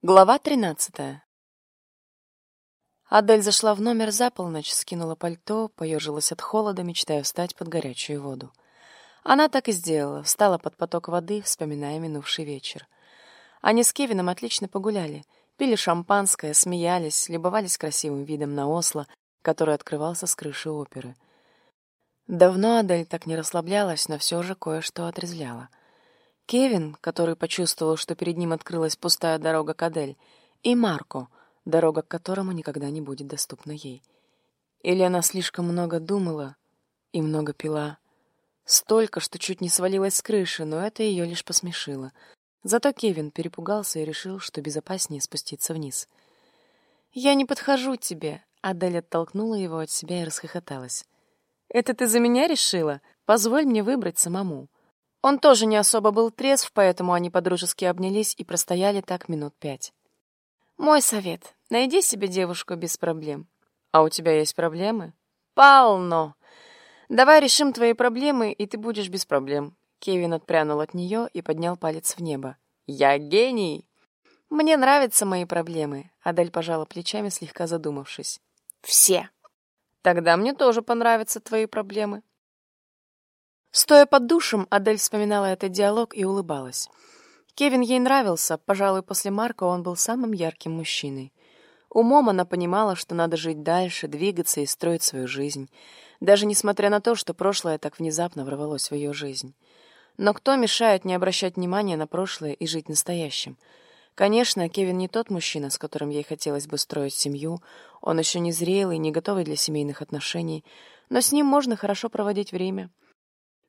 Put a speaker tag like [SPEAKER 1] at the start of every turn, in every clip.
[SPEAKER 1] Глава тринадцатая. Адель зашла в номер за полночь, скинула пальто, поежилась от холода, мечтая встать под горячую воду. Она так и сделала, встала под поток воды, вспоминая минувший вечер. Они с Кевином отлично погуляли, пили шампанское, смеялись, любовались красивым видом на Осло, который открывался с крыши оперы. Давно Адель так не расслаблялась, но все же кое-что отрезвляла — Кевин, который почувствовал, что перед ним открылась пустая дорога к Адель, и Марко, дорога к которому никогда не будет доступна ей. Или она слишком много думала и много пила. Столько, что чуть не свалилась с крыши, но это ее лишь посмешило. Зато Кевин перепугался и решил, что безопаснее спуститься вниз. «Я не подхожу тебе», — Адель оттолкнула его от себя и расхохоталась. «Это ты за меня решила? Позволь мне выбрать самому». Он тоже не особо был трезв, поэтому они подружески обнялись и простояли так минут пять. «Мой совет — найди себе девушку без проблем. А у тебя есть проблемы?» «Полно! Давай решим твои проблемы, и ты будешь без проблем». Кевин отпрянул от нее и поднял палец в небо. «Я гений!» «Мне нравятся мои проблемы», — Адель пожала плечами, слегка задумавшись. «Все!» «Тогда мне тоже понравятся твои проблемы». Стоя под душем, Адель вспоминала этот диалог и улыбалась. Кевин ей нравился, пожалуй, после Марка он был самым ярким мужчиной. Умом она понимала, что надо жить дальше, двигаться и строить свою жизнь, даже несмотря на то, что прошлое так внезапно ворвалось в ее жизнь. Но кто мешает не обращать внимания на прошлое и жить настоящим? Конечно, Кевин не тот мужчина, с которым ей хотелось бы строить семью, он еще не зрелый, не готовый для семейных отношений, но с ним можно хорошо проводить время —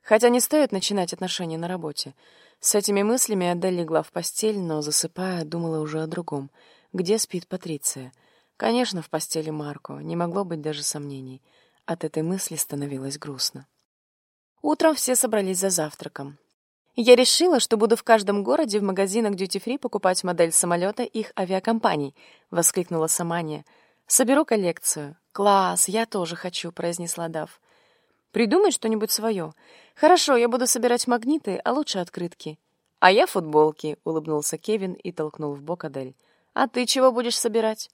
[SPEAKER 1] Хотя не стоит начинать отношения на работе. С этими мыслями Адель легла в постель, но, засыпая, думала уже о другом. Где спит Патриция? Конечно, в постели Марко. Не могло быть даже сомнений. От этой мысли становилось грустно. Утром все собрались за завтраком. Я решила, что буду в каждом городе в магазинах дьюти-фри покупать модель самолета их авиакомпаний, воскликнула Самания. Соберу коллекцию. Класс, я тоже хочу, произнесла Дав. Придумай что-нибудь свое. Хорошо, я буду собирать магниты, а лучше открытки. А я футболки, улыбнулся Кевин и толкнул в бок Адель. А ты чего будешь собирать?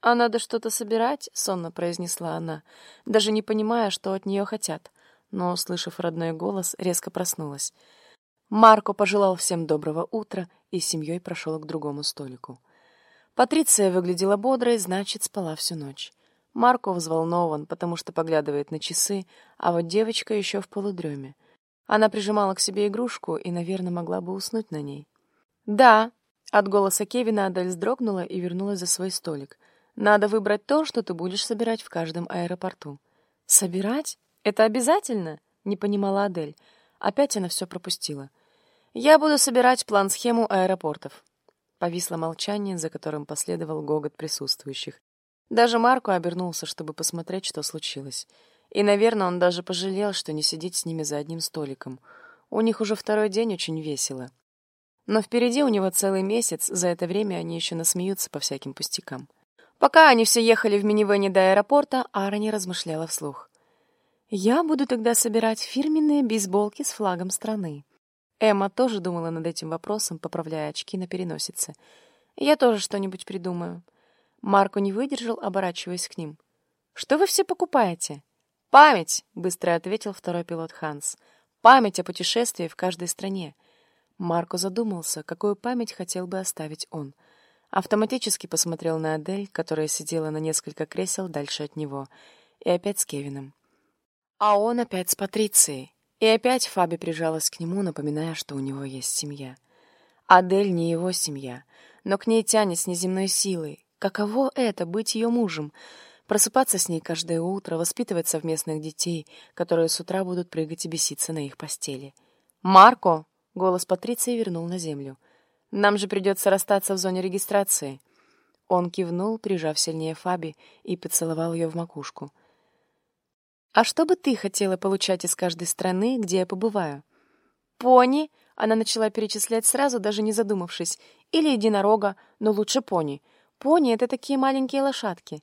[SPEAKER 1] А надо что-то собирать, сонно произнесла она, даже не понимая, что от нее хотят. Но, услышав родной голос, резко проснулась. Марко пожелал всем доброго утра и с семьей прошел к другому столику. Патриция выглядела бодрой, значит, спала всю ночь. Марко взволнован, потому что поглядывает на часы, а вот девочка еще в полудреме. Она прижимала к себе игрушку и, наверное, могла бы уснуть на ней. «Да», — от голоса Кевина Адель вздрогнула и вернулась за свой столик. «Надо выбрать то, что ты будешь собирать в каждом аэропорту». «Собирать? Это обязательно?» — не понимала Адель. Опять она все пропустила. «Я буду собирать план-схему аэропортов». Повисло молчание, за которым последовал гогот присутствующих. Даже Марко обернулся, чтобы посмотреть, что случилось. И, наверное, он даже пожалел, что не сидит с ними за одним столиком. У них уже второй день очень весело. Но впереди у него целый месяц, за это время они еще насмеются по всяким пустякам. Пока они все ехали в минивэне до аэропорта, Ара размышляла вслух. «Я буду тогда собирать фирменные бейсболки с флагом страны». Эмма тоже думала над этим вопросом, поправляя очки на переносице. «Я тоже что-нибудь придумаю». Марко не выдержал, оборачиваясь к ним. «Что вы все покупаете?» «Память!» — быстро ответил второй пилот Ханс. «Память о путешествии в каждой стране». Марко задумался, какую память хотел бы оставить он. Автоматически посмотрел на Адель, которая сидела на несколько кресел дальше от него, и опять с Кевином. А он опять с Патрицией. И опять Фаби прижалась к нему, напоминая, что у него есть семья. Адель не его семья, но к ней тянет с неземной силой, Каково это — быть ее мужем? Просыпаться с ней каждое утро, воспитывать совместных детей, которые с утра будут прыгать и беситься на их постели. «Марко!» — голос Патриции вернул на землю. «Нам же придется расстаться в зоне регистрации». Он кивнул, прижав сильнее Фаби, и поцеловал ее в макушку. «А что бы ты хотела получать из каждой страны, где я побываю?» «Пони!» — она начала перечислять сразу, даже не задумавшись. «Или единорога, но лучше пони. Пони — это такие маленькие лошадки.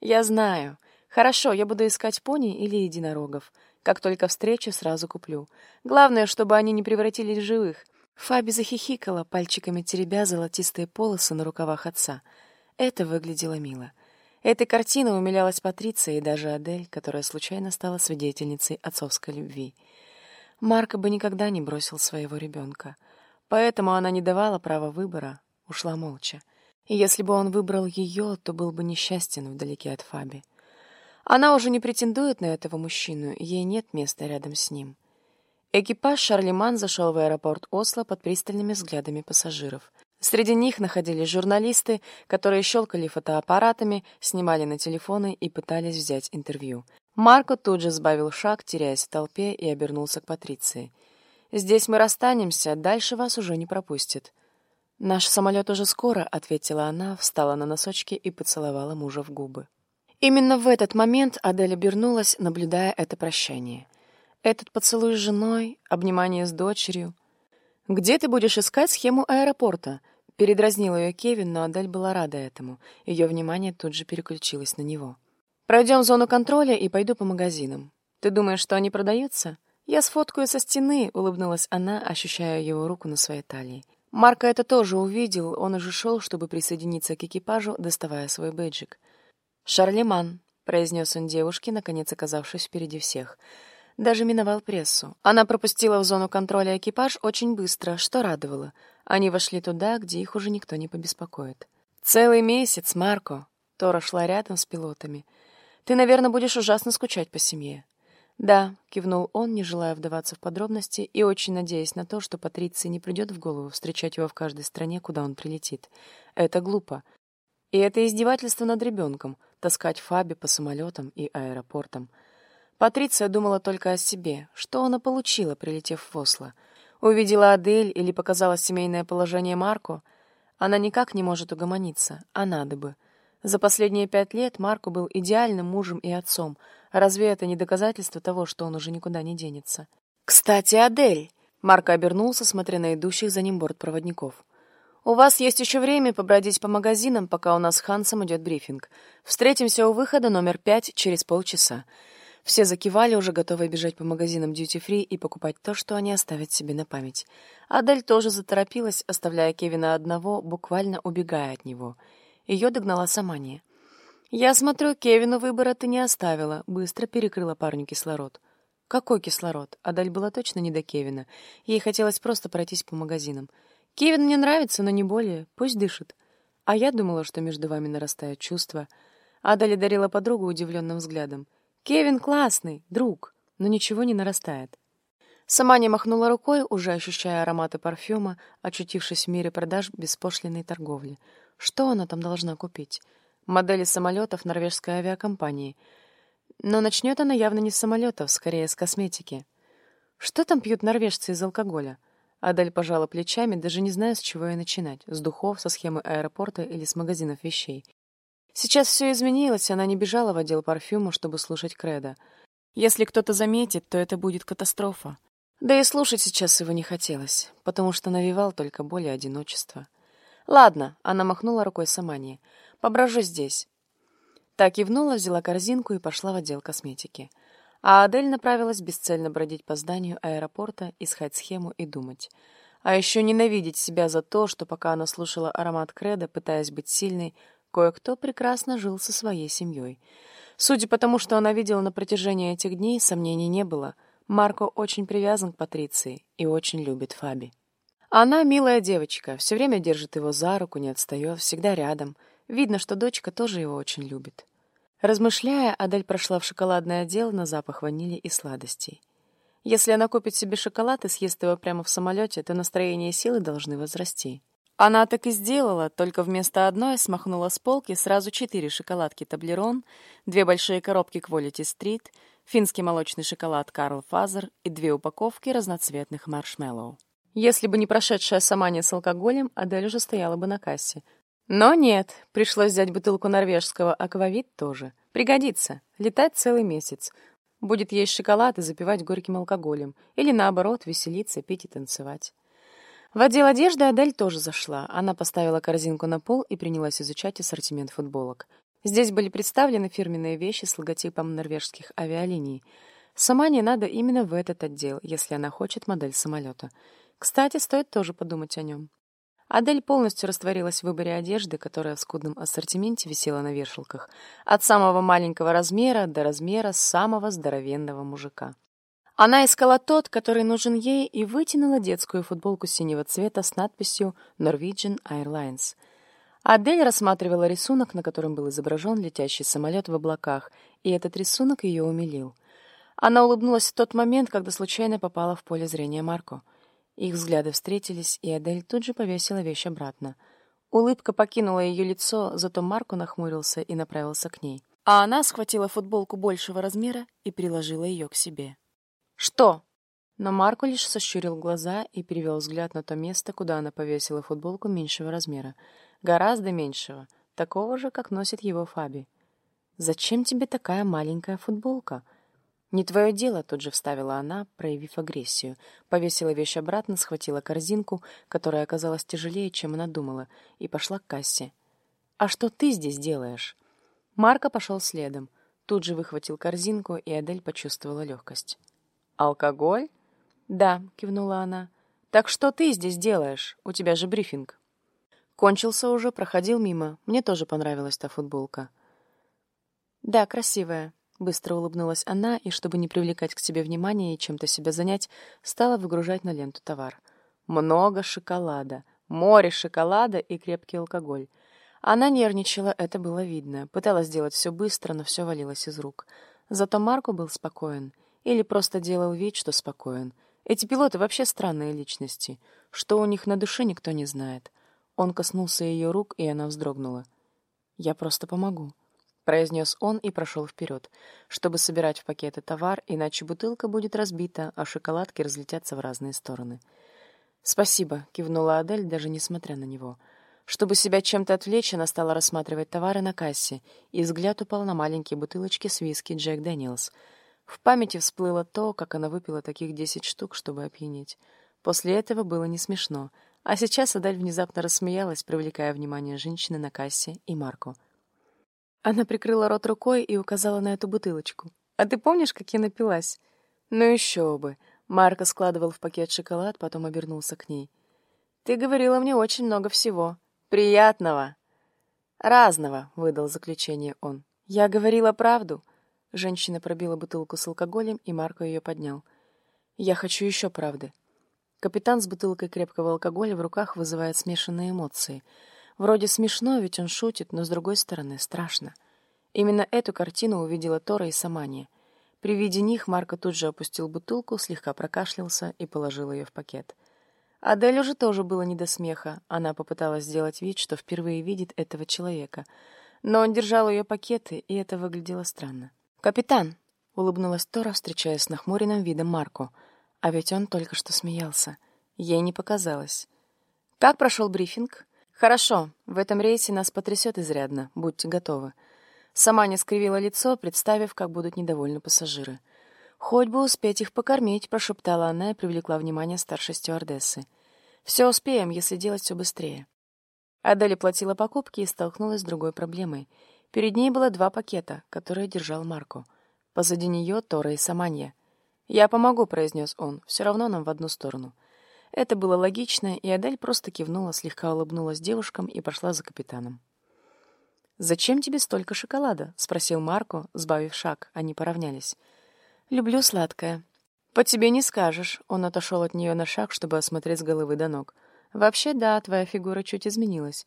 [SPEAKER 1] Я знаю. Хорошо, я буду искать пони или единорогов. Как только встречу, сразу куплю. Главное, чтобы они не превратились в живых. Фаби захихикала, пальчиками теребя золотистые полосы на рукавах отца. Это выглядело мило. Этой картиной умилялась Патриция и даже Адель, которая случайно стала свидетельницей отцовской любви. Марко бы никогда не бросил своего ребенка. Поэтому она не давала права выбора, ушла молча. И если бы он выбрал ее, то был бы несчастен вдалеке от Фаби. Она уже не претендует на этого мужчину, ей нет места рядом с ним. Экипаж Шарлеман зашел в аэропорт Осло под пристальными взглядами пассажиров. Среди них находились журналисты, которые щелкали фотоаппаратами, снимали на телефоны и пытались взять интервью. Марко тут же сбавил шаг, теряясь в толпе, и обернулся к Патриции. «Здесь мы расстанемся, дальше вас уже не пропустят». «Наш самолет уже скоро», — ответила она, встала на носочки и поцеловала мужа в губы. Именно в этот момент Адель обернулась, наблюдая это прощание. Этот поцелуй с женой, обнимание с дочерью — «Где ты будешь искать схему аэропорта?» Передразнил ее Кевин, но Адель была рада этому. Ее внимание тут же переключилось на него. «Пройдем зону контроля и пойду по магазинам. Ты думаешь, что они продаются?» «Я сфоткаю со стены», — улыбнулась она, ощущая его руку на своей талии. Марко это тоже увидел, он уже шел, чтобы присоединиться к экипажу, доставая свой бэджик. «Шарлеман», — произнес он девушке, наконец оказавшись впереди всех, — даже миновал прессу. Она пропустила в зону контроля экипаж очень быстро, что радовало. Они вошли туда, где их уже никто не побеспокоит. «Целый месяц, Марко!» Тора шла рядом с пилотами. «Ты, наверное, будешь ужасно скучать по семье». «Да», — кивнул он, не желая вдаваться в подробности и очень надеясь на то, что Патриции не придет в голову встречать его в каждой стране, куда он прилетит. Это глупо. И это издевательство над ребенком — таскать Фаби по самолетам и аэропортам — Патриция думала только о себе. Что она получила, прилетев в Осло? Увидела Адель или показала семейное положение Марко? Она никак не может угомониться, а надо бы. За последние пять лет Марко был идеальным мужем и отцом. Разве это не доказательство того, что он уже никуда не денется? «Кстати, Адель!» Марко обернулся, смотря на идущих за ним бортпроводников. «У вас есть еще время побродить по магазинам, пока у нас с Хансом идет брифинг. Встретимся у выхода номер пять через полчаса. Все закивали, уже готовые бежать по магазинам дьюти-фри и покупать то, что они оставят себе на память. Адель тоже заторопилась, оставляя Кевина одного, буквально убегая от него. Ее догнала Самания. «Я смотрю, Кевину выбора ты не оставила», — быстро перекрыла парню кислород. «Какой кислород?» Адель была точно не до Кевина. Ей хотелось просто пройтись по магазинам. «Кевин мне нравится, но не более. Пусть дышит». А я думала, что между вами нарастают чувства. Адель дарила подругу удивленным взглядом. Кевин классный, друг, но ничего не нарастает. Сама не махнула рукой, уже ощущая ароматы парфюма, очутившись в мире продаж беспошлиной торговли. Что она там должна купить? Модели самолетов норвежской авиакомпании. Но начнет она явно не с самолетов, скорее с косметики. Что там пьют норвежцы из алкоголя? Адель пожала плечами, даже не зная, с чего ей начинать. С духов, со схемы аэропорта или с магазинов вещей. Сейчас все изменилось, она не бежала в отдел парфюма, чтобы слушать Кредо. Если кто-то заметит, то это будет катастрофа. Да и слушать сейчас его не хотелось, потому что навевал только боль и одиночество. «Ладно», — она махнула рукой Самании, — «поброжу здесь». Так кивнула, взяла корзинку и пошла в отдел косметики. А Адель направилась бесцельно бродить по зданию аэропорта, искать схему и думать. А еще ненавидеть себя за то, что пока она слушала аромат кредо, пытаясь быть сильной, Кое-кто прекрасно жил со своей семьей. Судя по тому, что она видела на протяжении этих дней, сомнений не было. Марко очень привязан к Патриции и очень любит Фаби. Она милая девочка, все время держит его за руку, не отстает, всегда рядом. Видно, что дочка тоже его очень любит. Размышляя, Адель прошла в шоколадный отдел на запах ванили и сладостей. Если она купит себе шоколад и съест его прямо в самолете, то настроение и силы должны возрасти. Она так и сделала, только вместо одной смахнула с полки сразу четыре шоколадки Toblerone, две большие коробки Quality Street, финский молочный шоколад Karl Fazer и две упаковки разноцветных маршмеллоу. Если бы не прошедшая Самания с алкоголем, Адель уже стояла бы на кассе. Но нет, пришлось взять бутылку норвежского аквавит тоже. Пригодится. Летать целый месяц. Будет есть шоколад и запивать горьким алкоголем. Или наоборот, веселиться, пить и танцевать. В отдел одежды Адель тоже зашла. Она поставила корзинку на пол и принялась изучать ассортимент футболок. Здесь были представлены фирменные вещи с логотипом норвежских авиалиний. Сама не надо именно в этот отдел, если она хочет модель самолета. Кстати, стоит тоже подумать о нем. Адель полностью растворилась в выборе одежды, которая в скудном ассортименте висела на вешалках, от самого маленького размера до размера самого здоровенного мужика. Она искала тот, который нужен ей, и вытянула детскую футболку синего цвета с надписью «Norwegian Airlines». Адель рассматривала рисунок, на котором был изображен летящий самолет в облаках, и этот рисунок ее умилил. Она улыбнулась в тот момент, когда случайно попала в поле зрения Марко — их взгляды встретились, и Адель тут же повесила вещь обратно. Улыбка покинула ее лицо, зато Марко нахмурился и направился к ней. А она схватила футболку большего размера и приложила ее к себе. «Что?» Но Марко лишь сощурил глаза и перевел взгляд на то место, куда она повесила футболку меньшего размера. Гораздо меньшего, такого же, как носит его Фаби. «Зачем тебе такая маленькая футболка?» «Не твое дело», — тут же вставила она, проявив агрессию. Повесила вещь обратно, схватила корзинку, которая оказалась тяжелее, чем она думала, и пошла к кассе. «А что ты здесь делаешь?» Марко пошел следом. Тут же выхватил корзинку, и Адель почувствовала легкость. «Алкоголь?» «Да», — кивнула она. «Так что ты здесь делаешь? У тебя же брифинг». Кончился уже, проходил мимо. Мне тоже понравилась та футболка. «Да, красивая», Быстро улыбнулась она и, чтобы не привлекать к себе внимания и чем-то себя занять, стала выгружать на ленту товар. Много шоколада, море шоколада и крепкий алкоголь. Она нервничала, это было видно. Пыталась сделать все быстро, но все валилось из рук. Зато Марко был спокоен. Или просто делал вид, что спокоен. Эти пилоты вообще странные личности. Что у них на душе, никто не знает. Он коснулся ее рук, и она вздрогнула. «Я просто помогу», произнес он и прошел вперед, чтобы собирать в пакеты товар, иначе бутылка будет разбита, а шоколадки разлетятся в разные стороны. «Спасибо», — кивнула Адель, даже несмотря на него. Чтобы себя чем-то отвлечь, она стала рассматривать товары на кассе, и взгляд упал на маленькие бутылочки с виски Джек Дэниелс. В памяти всплыло то, как она выпила таких десять штук, чтобы опьянеть. После этого было не смешно, а сейчас Адель внезапно рассмеялась, привлекая внимание женщины на кассе и Марку. Она прикрыла рот рукой и указала на эту бутылочку. «А ты помнишь, как я напилась?» «Ну еще бы!» Марко складывал в пакет шоколад, потом обернулся к ней. «Ты говорила мне очень много всего. Приятного!» «Разного», — выдал заключение он. «Я говорила правду». Женщина пробила бутылку с алкоголем, и Марко ее поднял. «Я хочу еще правды». Капитан с бутылкой крепкого алкоголя в руках вызывает смешанные эмоции — Вроде смешно, ведь он шутит, но с другой стороны страшно. Именно эту картину увидела Тора и Самания. При виде них Марко тут же опустил бутылку, слегка прокашлялся и положил ее в пакет. Адель уже тоже было не до смеха. Она попыталась сделать вид, что впервые видит этого человека. Но он держал ее пакеты, и это выглядело странно. «Капитан!» — улыбнулась Тора, встречаясь с нахмуренным видом Марко. А ведь он только что смеялся. Ей не показалось. «Как прошел брифинг?» «Хорошо, в этом рейсе нас потрясет изрядно, будьте готовы». Сама не скривила лицо, представив, как будут недовольны пассажиры. «Хоть бы успеть их покормить», — прошептала она и привлекла внимание старшей стюардессы. «Все успеем, если делать все быстрее». Адель платила покупки и столкнулась с другой проблемой. Перед ней было два пакета, которые держал Марко. Позади нее Тора и Саманья. «Я помогу», — произнес он, — «все равно нам в одну сторону». Это было логично, и Адель просто кивнула, слегка улыбнулась девушкам и пошла за капитаном. «Зачем тебе столько шоколада?» — спросил Марко, сбавив шаг. Они поравнялись. «Люблю сладкое». «По тебе не скажешь». Он отошел от нее на шаг, чтобы осмотреть с головы до ног. «Вообще, да, твоя фигура чуть изменилась.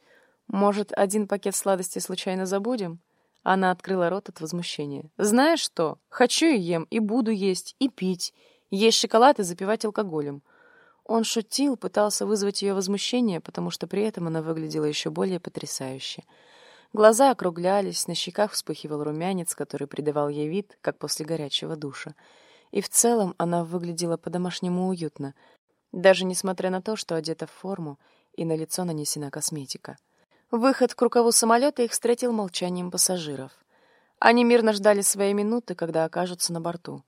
[SPEAKER 1] Может, один пакет сладостей случайно забудем?» Она открыла рот от возмущения. «Знаешь что? Хочу и ем, и буду есть, и пить. Есть шоколад и запивать алкоголем. Он шутил, пытался вызвать ее возмущение, потому что при этом она выглядела еще более потрясающе. Глаза округлялись, на щеках вспыхивал румянец, который придавал ей вид, как после горячего душа. И в целом она выглядела по-домашнему уютно, даже несмотря на то, что одета в форму и на лицо нанесена косметика. Выход к рукаву самолета их встретил молчанием пассажиров. Они мирно ждали своей минуты, когда окажутся на борту.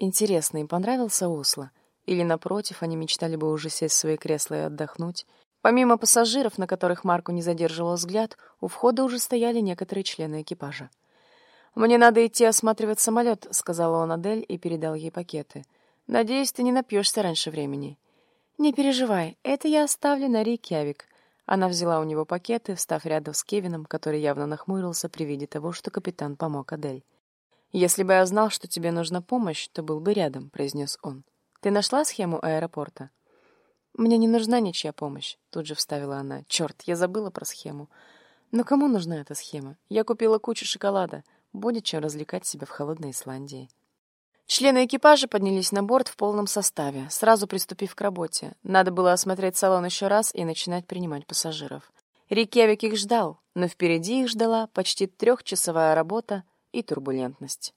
[SPEAKER 1] Интересно, им понравился Осло? Или, напротив, они мечтали бы уже сесть в свои кресла и отдохнуть. Помимо пассажиров, на которых Марку не задерживал взгляд, у входа уже стояли некоторые члены экипажа. «Мне надо идти осматривать самолет», — сказала он Адель и передал ей пакеты. «Надеюсь, ты не напьешься раньше времени». «Не переживай, это я оставлю на Рейкьявик». Она взяла у него пакеты, встав рядом с Кевином, который явно нахмурился при виде того, что капитан помог Адель. «Если бы я знал, что тебе нужна помощь, то был бы рядом», — произнес он. «Ты нашла схему аэропорта?» «Мне не нужна ничья помощь», — тут же вставила она. «Черт, я забыла про схему». «Но кому нужна эта схема? Я купила кучу шоколада. Будет чем развлекать себя в холодной Исландии». Члены экипажа поднялись на борт в полном составе, сразу приступив к работе. Надо было осмотреть салон еще раз и начинать принимать пассажиров. Рикевик их ждал, но впереди их ждала почти трехчасовая работа и турбулентность.